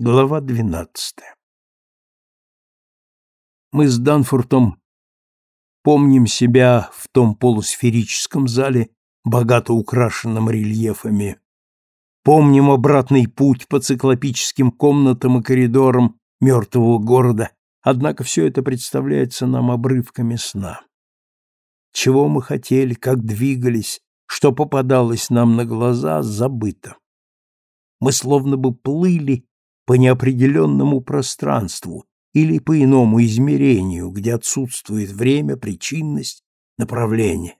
Глава двенадцатая Мы с Данфортом помним себя в том полусферическом зале, богато украшенном рельефами. Помним обратный путь по циклопическим комнатам и коридорам мертвого города, однако все это представляется нам обрывками сна. Чего мы хотели, как двигались, что попадалось нам на глаза, забыто. Мы словно бы плыли по неопределенному пространству или по иному измерению, где отсутствует время, причинность, направление.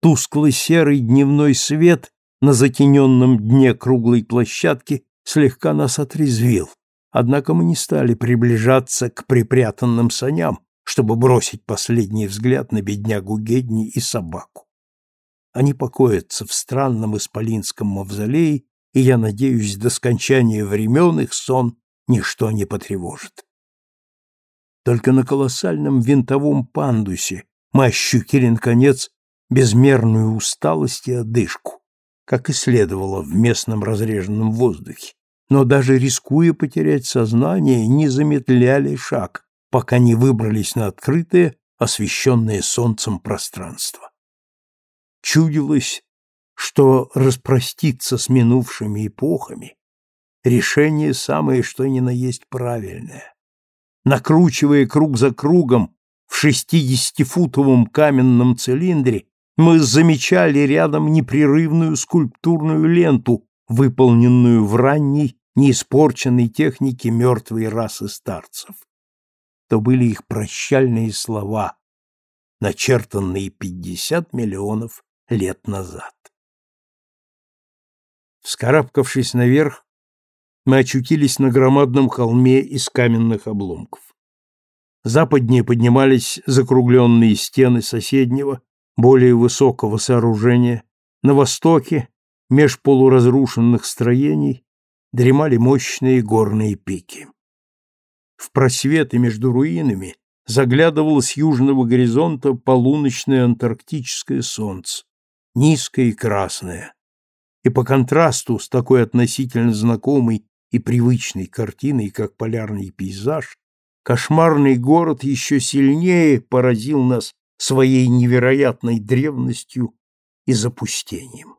Тусклый серый дневной свет на затененном дне круглой площадки слегка нас отрезвил, однако мы не стали приближаться к припрятанным саням, чтобы бросить последний взгляд на беднягу Гедни и собаку. Они покоятся в странном исполинском мавзолее и я надеюсь, до скончания времен их сон ничто не потревожит. Только на колоссальном винтовом пандусе мы ощутили, наконец, безмерную усталость и одышку, как и следовало в местном разреженном воздухе, но даже рискуя потерять сознание, не замедляли шаг, пока не выбрались на открытое, освещенное солнцем пространство. Чудилось, что распроститься с минувшими эпохами — решение самое что ни на есть правильное. Накручивая круг за кругом в шестидесятифутовом каменном цилиндре, мы замечали рядом непрерывную скульптурную ленту, выполненную в ранней, неиспорченной технике мертвой расы старцев. То были их прощальные слова, начертанные пятьдесят миллионов лет назад. Вскарабкавшись наверх, мы очутились на громадном холме из каменных обломков. Западнее поднимались закругленные стены соседнего, более высокого сооружения, на востоке, меж полуразрушенных строений, дремали мощные горные пики. В просветы между руинами заглядывало с южного горизонта полуночное антарктическое солнце, низкое и красное, и по контрасту с такой относительно знакомой и привычной картиной, как полярный пейзаж, кошмарный город еще сильнее поразил нас своей невероятной древностью и запустением.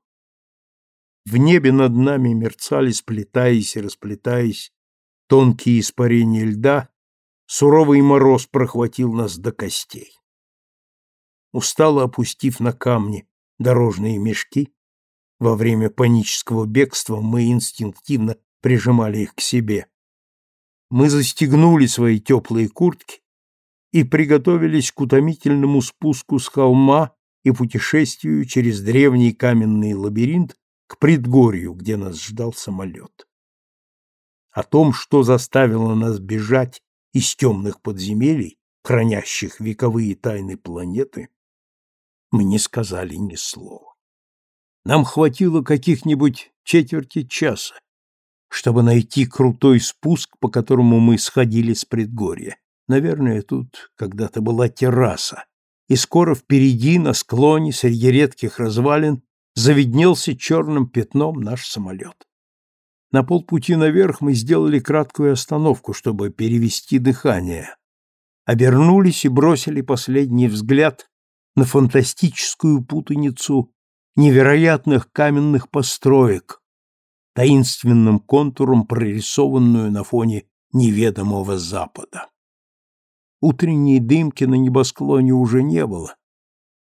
В небе над нами мерцали, сплетаясь и расплетаясь, тонкие испарения льда, суровый мороз прохватил нас до костей. Устало опустив на камни дорожные мешки, во время панического бегства мы инстинктивно прижимали их к себе. Мы застегнули свои теплые куртки и приготовились к утомительному спуску с холма и путешествию через древний каменный лабиринт к предгорью, где нас ждал самолет. О том, что заставило нас бежать из темных подземелий, хранящих вековые тайны планеты, мы не сказали ни слова. Нам хватило каких-нибудь четверти часа, чтобы найти крутой спуск, по которому мы сходили с предгорья. Наверное, тут когда-то была терраса, и скоро впереди, на склоне, среди редких развалин, завиднелся черным пятном наш самолет. На полпути наверх мы сделали краткую остановку, чтобы перевести дыхание. Обернулись и бросили последний взгляд на фантастическую путаницу невероятных каменных построек, таинственным контуром прорисованную на фоне неведомого запада. Утренней дымки на небосклоне уже не было.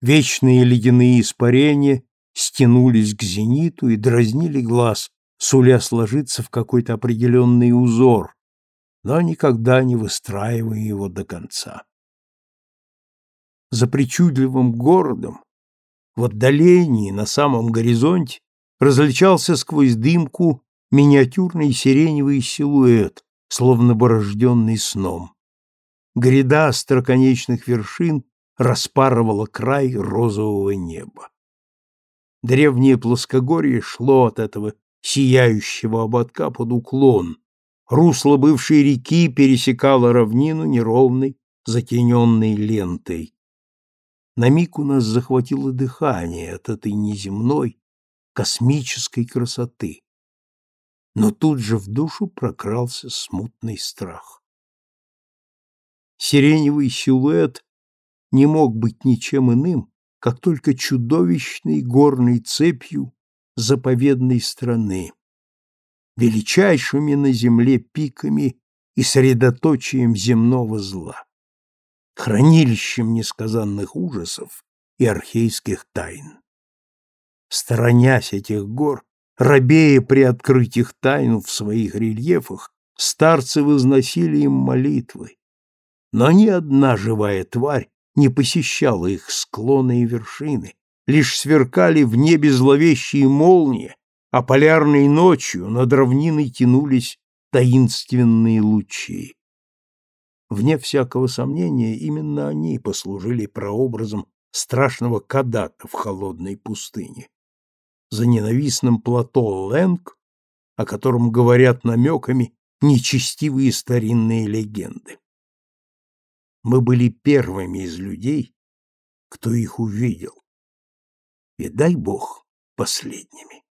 Вечные ледяные испарения стянулись к зениту и дразнили глаз, суля сложиться в какой-то определенный узор, но никогда не выстраивая его до конца. За причудливым городом в отдалении, на самом горизонте, различался сквозь дымку миниатюрный сиреневый силуэт, словно бы рожденный сном. Гряда остроконечных вершин распарывала край розового неба. Древнее плоскогорье шло от этого сияющего ободка под уклон. Русло бывшей реки пересекало равнину неровной, затененной лентой. На миг у нас захватило дыхание от этой неземной, космической красоты. но тут же в душу прокрался смутный страх. Сиреневый силуэт не мог быть ничем иным, как только чудовищной горной цепью заповедной страны, величайшими на земле пиками и средоточием земного зла, хранилищем несказанных ужасов и архейских тайн. Сторонясь этих гор, рабея приоткрыть их тайну в своих рельефах, старцы возносили им молитвы. Но ни одна живая тварь не посещала их склоны и вершины, лишь сверкали в небе зловещие молнии, а полярной ночью над равниной тянулись таинственные лучи. Вне всякого сомнения, именно они послужили прообразом страшного Кадата в холодной пустыне. За ненавистным плато Лэнг, о котором говорят намеками нечестивые старинные легенды. Мы были первыми из людей, кто их увидел. И дай Бог последними.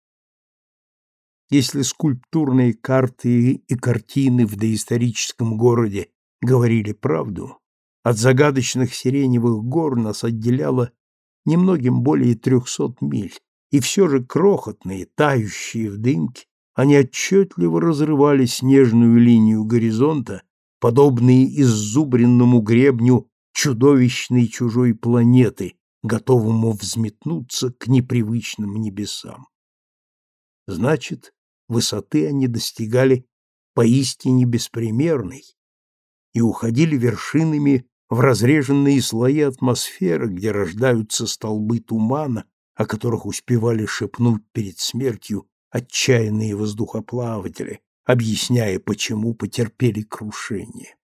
Если скульптурные карты и картины в доисторическом городе говорили правду, от загадочных сиреневых гор нас отделяло немногим более трехсот миль, и все же крохотные, тающие в дымке, они отчетливо разрывали снежную линию горизонта, подобные иззубренному гребню чудовищной чужой планеты, готовому взметнуться к непривычным небесам. Значит, высоты они достигали поистине беспримерной и уходили вершинами в разреженные слои атмосферы, где рождаются столбы тумана, о которых успевали шепнуть перед смертью отчаянные воздухоплаватели, объясняя, почему потерпели крушение.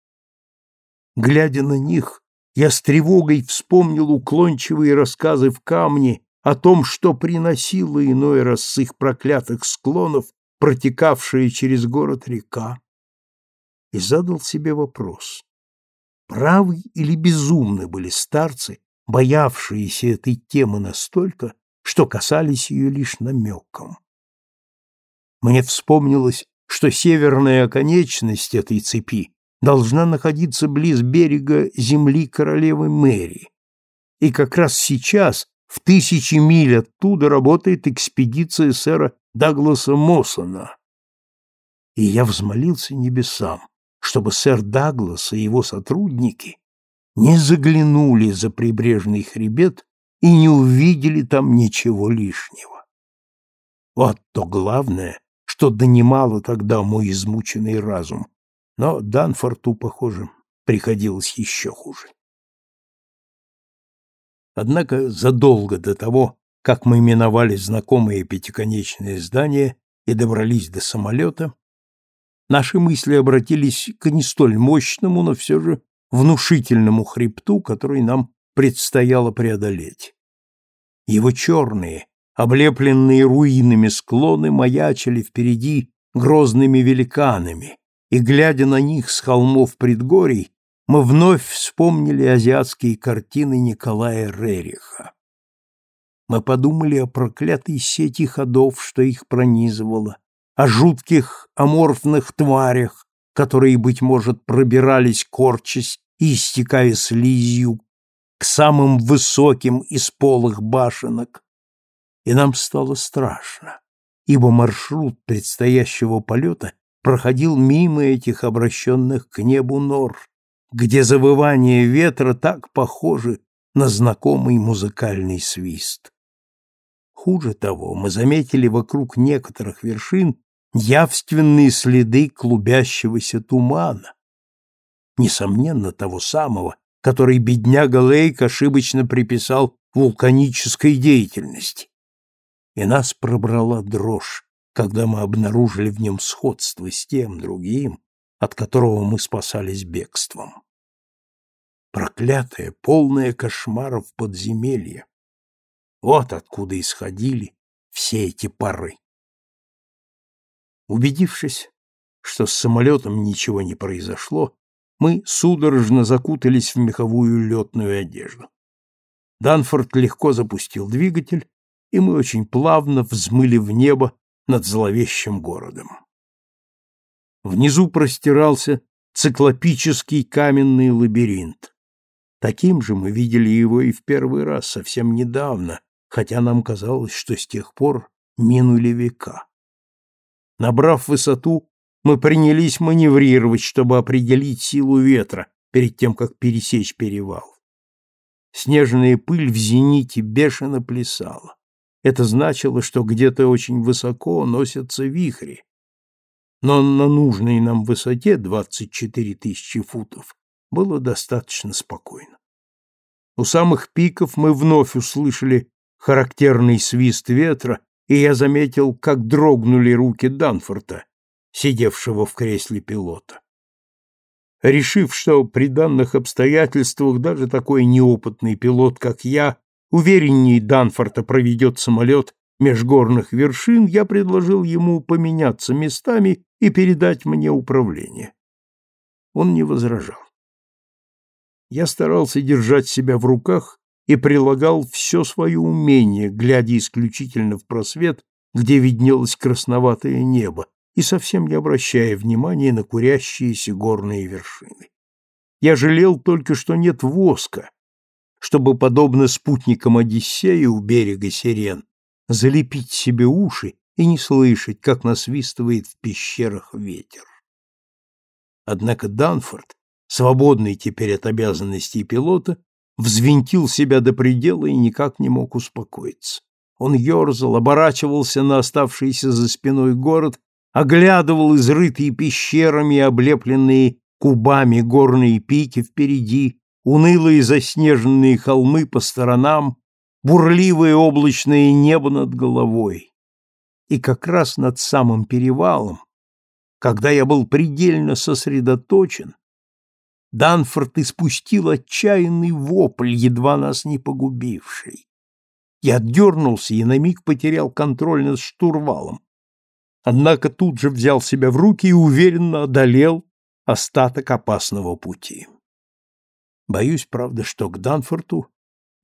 Глядя на них, я с тревогой вспомнил уклончивые рассказы в камне о том, что приносила иной раз с их проклятых склонов протекавшая через город река, и задал себе вопрос, правы или безумны были старцы, боявшиеся этой темы настолько, что касались ее лишь намеком. Мне вспомнилось, что северная оконечность этой цепи должна находиться близ берега земли королевы Мэри. И как раз сейчас, в тысячи миль оттуда, работает экспедиция сэра Дагласа Моссона. И я взмолился небесам, чтобы сэр Даглас и его сотрудники не заглянули за прибрежный хребет и не увидели там ничего лишнего. Вот то главное, что донимало тогда мой измученный разум, но Данфорту, похоже, приходилось еще хуже. Однако задолго до того, как мы миновали знакомые пятиконечные здания и добрались до самолета, наши мысли обратились к не столь мощному, но все же внушительному хребту, который нам предстояло преодолеть. Его черные, облепленные руинами склоны маячили впереди грозными великанами, и, глядя на них с холмов предгорий, мы вновь вспомнили азиатские картины Николая Рериха. Мы подумали о проклятой сети ходов, что их пронизывало, о жутких аморфных тварях, которые, быть может, пробирались, корчась и истекая слизью, к самым высоким из полых башенок. И нам стало страшно, ибо маршрут предстоящего полета проходил мимо этих обращенных к небу нор, где завывание ветра так похоже на знакомый музыкальный свист. Хуже того, мы заметили вокруг некоторых вершин явственные следы клубящегося тумана. Несомненно, того самого, который бедняга Лейк ошибочно приписал вулканической деятельности. И нас пробрала дрожь, когда мы обнаружили в нем сходство с тем другим, от которого мы спасались бегством. Проклятое, полное кошмаров подземелье, вот откуда исходили все эти пары. Убедившись, что с самолетом ничего не произошло, мы судорожно закутались в меховую летную одежду. Данфорд легко запустил двигатель, и мы очень плавно взмыли в небо над зловещим городом. Внизу простирался циклопический каменный лабиринт. Таким же мы видели его и в первый раз, совсем недавно, хотя нам казалось, что с тех пор минули века. Набрав высоту, мы принялись маневрировать, чтобы определить силу ветра перед тем, как пересечь перевал. Снежная пыль в зените бешено плясала. Это значило, что где-то очень высоко носятся вихри. Но на нужной нам высоте 24 тысячи футов было достаточно спокойно. У самых пиков мы вновь услышали характерный свист ветра, и я заметил, как дрогнули руки Данфорта, сидевшего в кресле пилота. Решив, что при данных обстоятельствах даже такой неопытный пилот, как я, уверенней Данфорта проведет самолет межгорных вершин, я предложил ему поменяться местами и передать мне управление. Он не возражал. Я старался держать себя в руках и прилагал все свое умение, глядя исключительно в просвет, где виднелось красноватое небо, и совсем не обращая внимания на курящиеся горные вершины. Я жалел только, что нет воска, чтобы, подобно спутникам Одиссея у берега Сирен, залепить себе уши и не слышать, как насвистывает в пещерах ветер. Однако Данфорд, свободный теперь от обязанностей пилота, взвинтил себя до предела и никак не мог успокоиться. Он ерзал, оборачивался на оставшийся за спиной город, оглядывал изрытые пещерами и облепленные кубами горные пики впереди, унылые заснеженные холмы по сторонам, бурливое облачное небо над головой. И как раз над самым перевалом, когда я был предельно сосредоточен, Данфорд испустил отчаянный вопль, едва нас не погубивший. Я дернулся и на миг потерял контроль над штурвалом. Однако тут же взял себя в руки и уверенно одолел остаток опасного пути. Боюсь, правда, что к Данфорту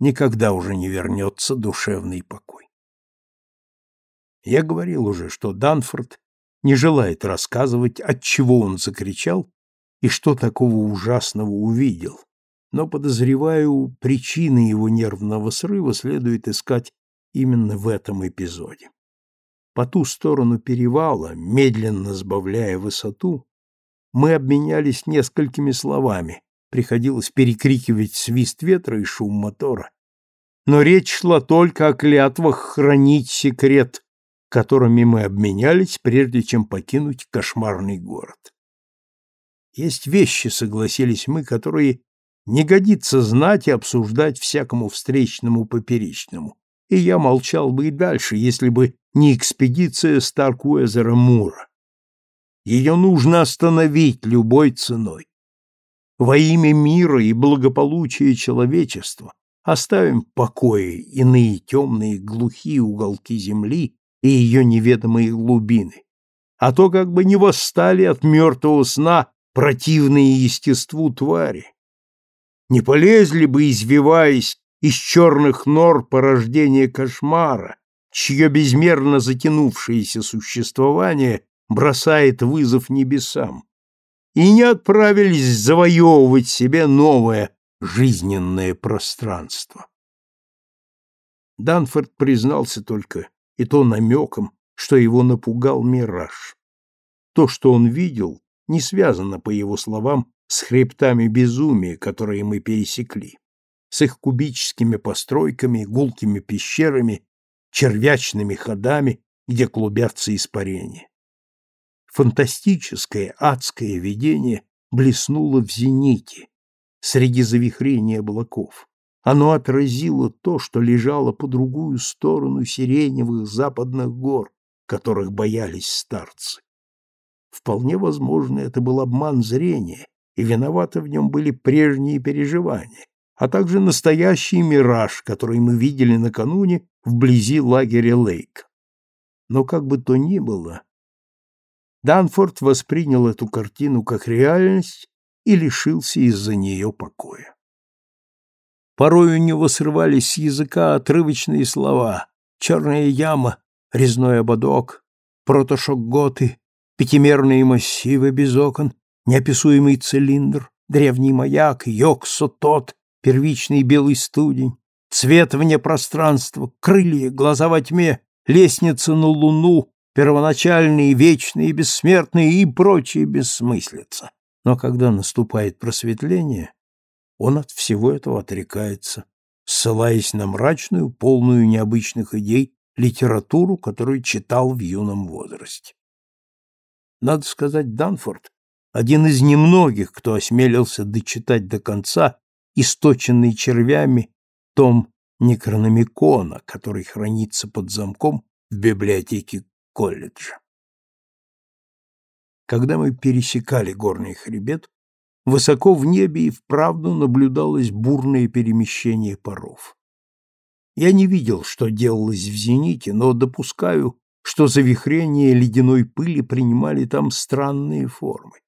никогда уже не вернется душевный покой. Я говорил уже, что Данфорд не желает рассказывать, от чего он закричал и что такого ужасного увидел, но, подозреваю, причины его нервного срыва следует искать именно в этом эпизоде. По ту сторону перевала, медленно сбавляя высоту, мы обменялись несколькими словами, приходилось перекрикивать свист ветра и шум мотора. Но речь шла только о клятвах хранить секрет, которыми мы обменялись, прежде чем покинуть кошмарный город. Есть вещи, согласились мы, которые не годится знать и обсуждать всякому встречному поперечному, и я молчал бы и дальше, если бы не экспедиция Старкуэзера Мура. Ее нужно остановить любой ценой. Во имя мира и благополучия человечества оставим в покое иные темные глухие уголки земли и ее неведомые глубины, а то как бы не восстали от мертвого сна противные естеству твари. Не полезли бы, извиваясь, из черных нор порождения кошмара, чье безмерно затянувшееся существование бросает вызов небесам, и не отправились завоевывать себе новое жизненное пространство. Данфорд признался только, и то намеком, что его напугал мираж. То, что он видел, не связано, по его словам, с хребтами безумия, которые мы пересекли, с их кубическими постройками, гулкими пещерами, червячными ходами, где клубятся испарения. Фантастическое адское видение блеснуло в зените, среди завихрения облаков. Оно отразило то, что лежало по другую сторону сиреневых западных гор, которых боялись старцы. Вполне возможно, это был обман зрения, и виноваты в нем были прежние переживания, а также настоящий мираж, который мы видели накануне вблизи лагеря Лейк. Но как бы то ни было, Данфорд воспринял эту картину как реальность и лишился из-за нее покоя. Порой у него срывались с языка отрывочные слова «черная яма», «резной ободок», «протошок готы», пятимерные массивы без окон, неописуемый цилиндр, древний маяк, Йоксо тот, первичный белый студень, цвет вне пространства, крылья, глаза во тьме, лестница на луну, первоначальные, вечные, бессмертные и прочие бессмыслица. Но когда наступает просветление, он от всего этого отрекается, ссылаясь на мрачную, полную необычных идей литературу, которую читал в юном возрасте. Надо сказать, Данфорд — один из немногих, кто осмелился дочитать до конца источенный червями том Некрономикона, который хранится под замком в библиотеке колледжа. Когда мы пересекали горный хребет, высоко в небе и вправду наблюдалось бурное перемещение паров. Я не видел, что делалось в зените, но допускаю, что завихрения ледяной пыли принимали там странные формы.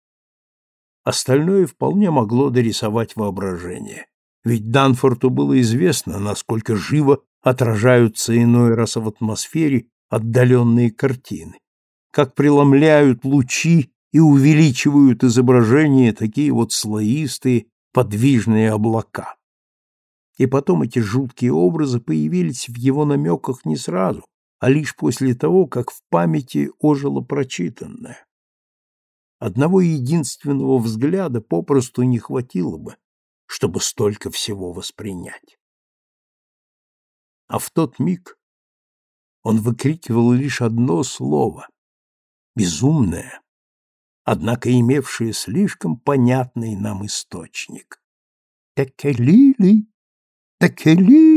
Остальное вполне могло дорисовать воображение, ведь Данфорту было известно, насколько живо отражаются иной раз в атмосфере отдаленные картины, как преломляют лучи и увеличивают изображение такие вот слоистые подвижные облака. И потом эти жуткие образы появились в его намеках не сразу, а лишь после того, как в памяти ожило прочитанное. Одного единственного взгляда попросту не хватило бы, чтобы столько всего воспринять. А в тот миг он выкрикивал лишь одно слово — безумное, однако имевшее слишком понятный нам источник. «Текелили! Текелили!»